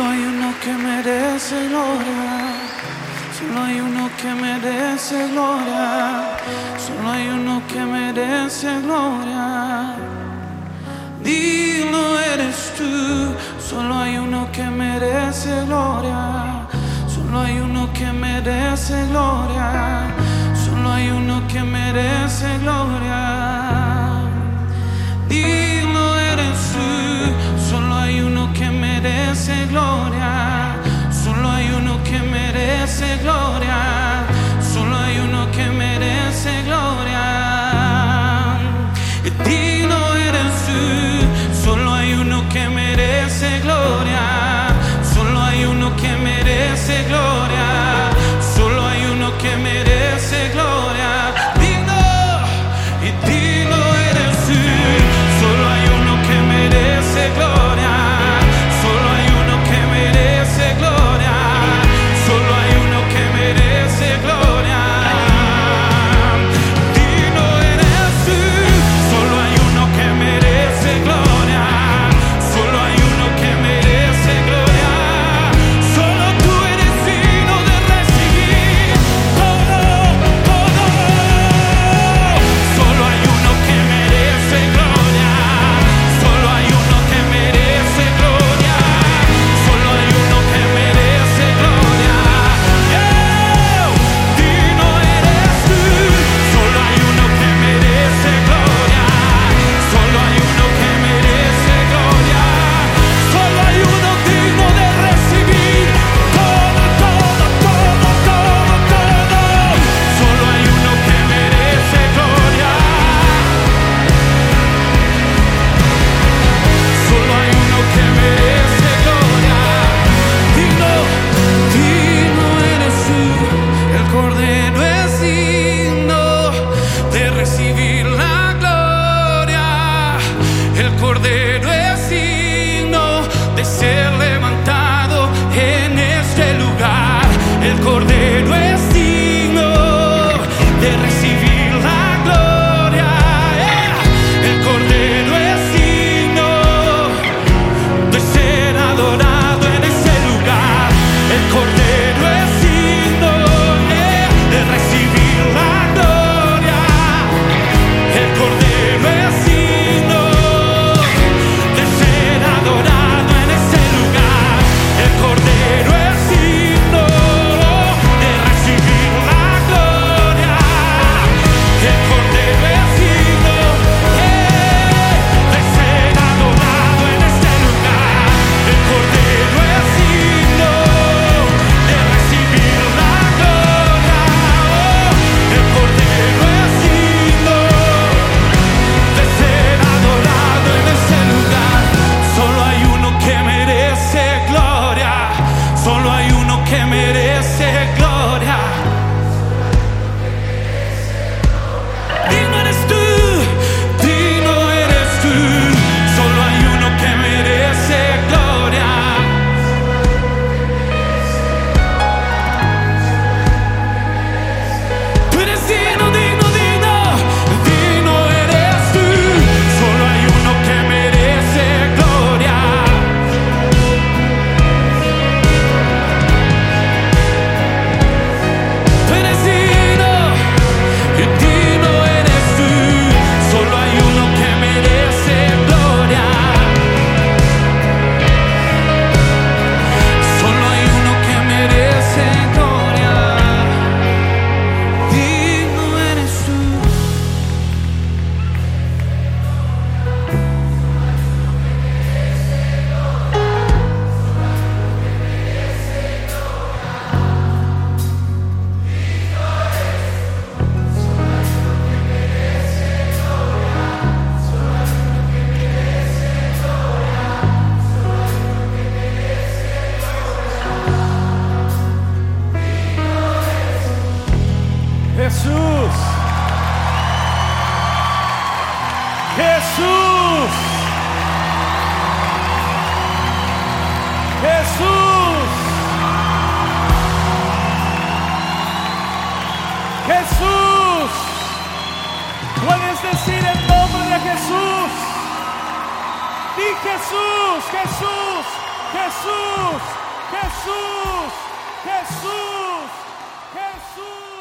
Solo hay uno que merece gloria, solo hay uno que merece gloria, solo hay uno que merece gloria. Dilo eres tú, solo hay uno que merece gloria, solo hay uno que merece gloria, solo hay uno que merece gloria. gloria, solo hay uno que merece gloria, solo hay uno que merece gloria. Cordero Jesús. Puedes decir el nombre de Jesús. Di Jesús, Jesús, Jesús, Jesús, Jesús, Jesús.